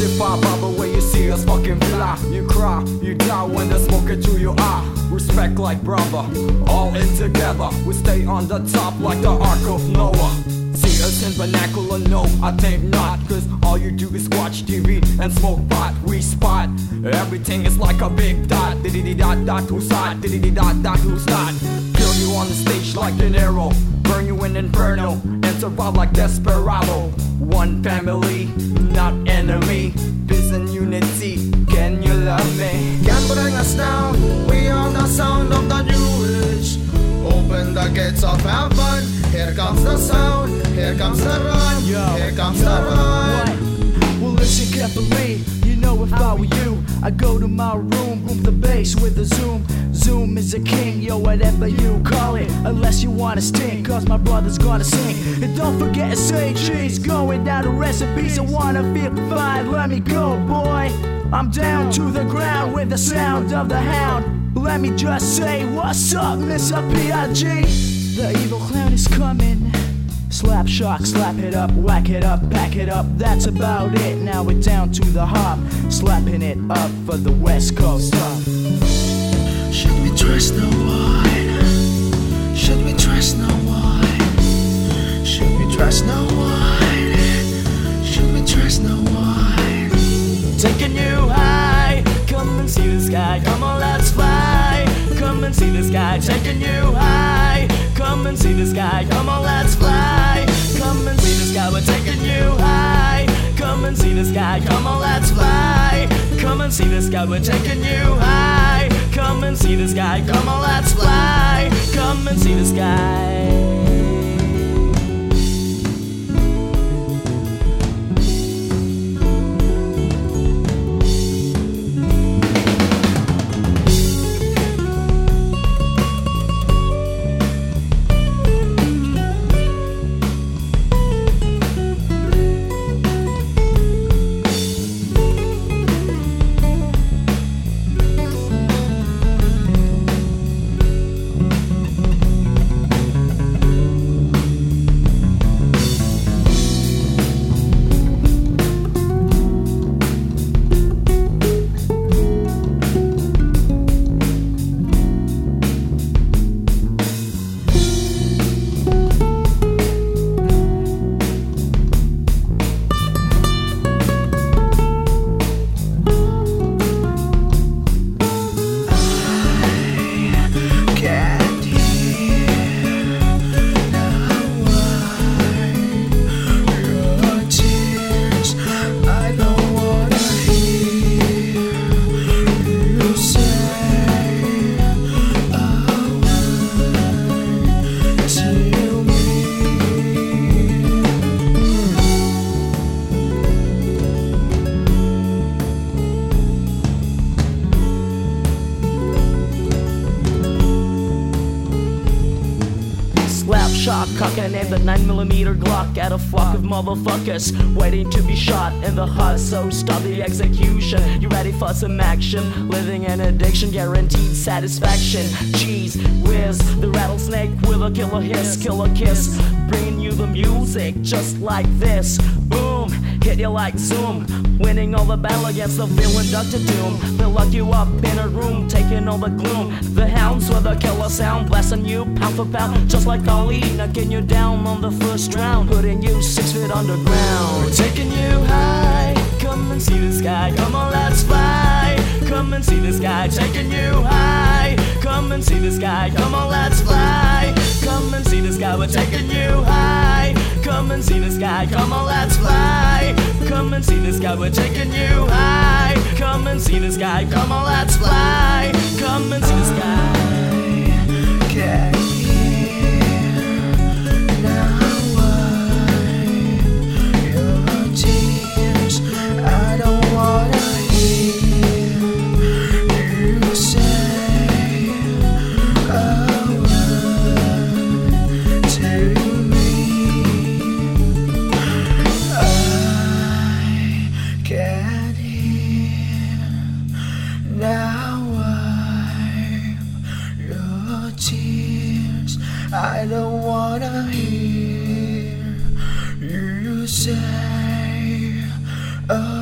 Mystified by the way you see us fucking fly. You cry, you die when the smoke gets to your eye. Respect like brother, all in together. We stay on the top like the Ark of Noah. See us in vernacular, no, I think not. Cause all you do is watch TV and smoke pot. We spot everything is like a big dot. Diddy dot dot who's hot, diddy dot dot who's not. Kill you on the stage like an arrow. In inferno and survive like desperado. One family, not enemy. Peace and unity. Can you love me? Can bring us down. We are the sound of the new age. Open the gates of heaven. Here comes the sound. Here comes the run. Here comes the run. Well, listen carefully. You know if I were you, I'd go to my room, boom the bass with a zoom. Zoom is a king, yo, whatever you call. Unless you wanna sting, cause my brother's gonna sing. And don't forget to say cheese, going down the recipes. I wanna feel fine, let me go, boy. I'm down to the ground with the sound of the hound. Let me just say, what's up, Mr. P.I.G.? The evil clown is coming. Slap shock, slap it up, whack it up, back it up. That's about it. Now we're down to the hop, slapping it up for the West Coast. Should we trust no one? Should we trust no one? Should we trust no one? Should we trust no one? Taking you high, come and see the sky. Come on, let's fly. Come and see the sky. Taking you high, come and see the sky. Come on, let's fly. Come and see the sky. We're taking you high. Come and see the sky. Come on, let's fly. Come and see the sky. We're taking you high. Come and see the sky. Come on, let's fly. Come and see the sky. Shot, cocking and the 9mm Glock at a flock of motherfuckers waiting to be shot in the heart. So stop the execution. You ready for some action? Living an addiction, guaranteed satisfaction. Jeez, whiz the rattlesnake with a killer hiss, killer kiss, bringing you the music just like this. Boom, hit you like zoom. Winning all the battle against the villain Doctor Doom. They lock you up in a room, taking all the gloom. The hounds with a killer sound, blasting you pound for pound, just like Ali, knocking you down on the first round, putting you six feet underground. We're taking you high, come and see the sky. Come on, let's fly. Come and see the sky, taking you high. Come and see the sky. Come on, let's fly. Come and see the sky, we're taking you high. Come and see the sky. Come on, let's fly. Come and see the sky, we're taking you high. Come and see the sky. Come on, let's fly. Come and see the sky. I don't wanna hear you say. Oh.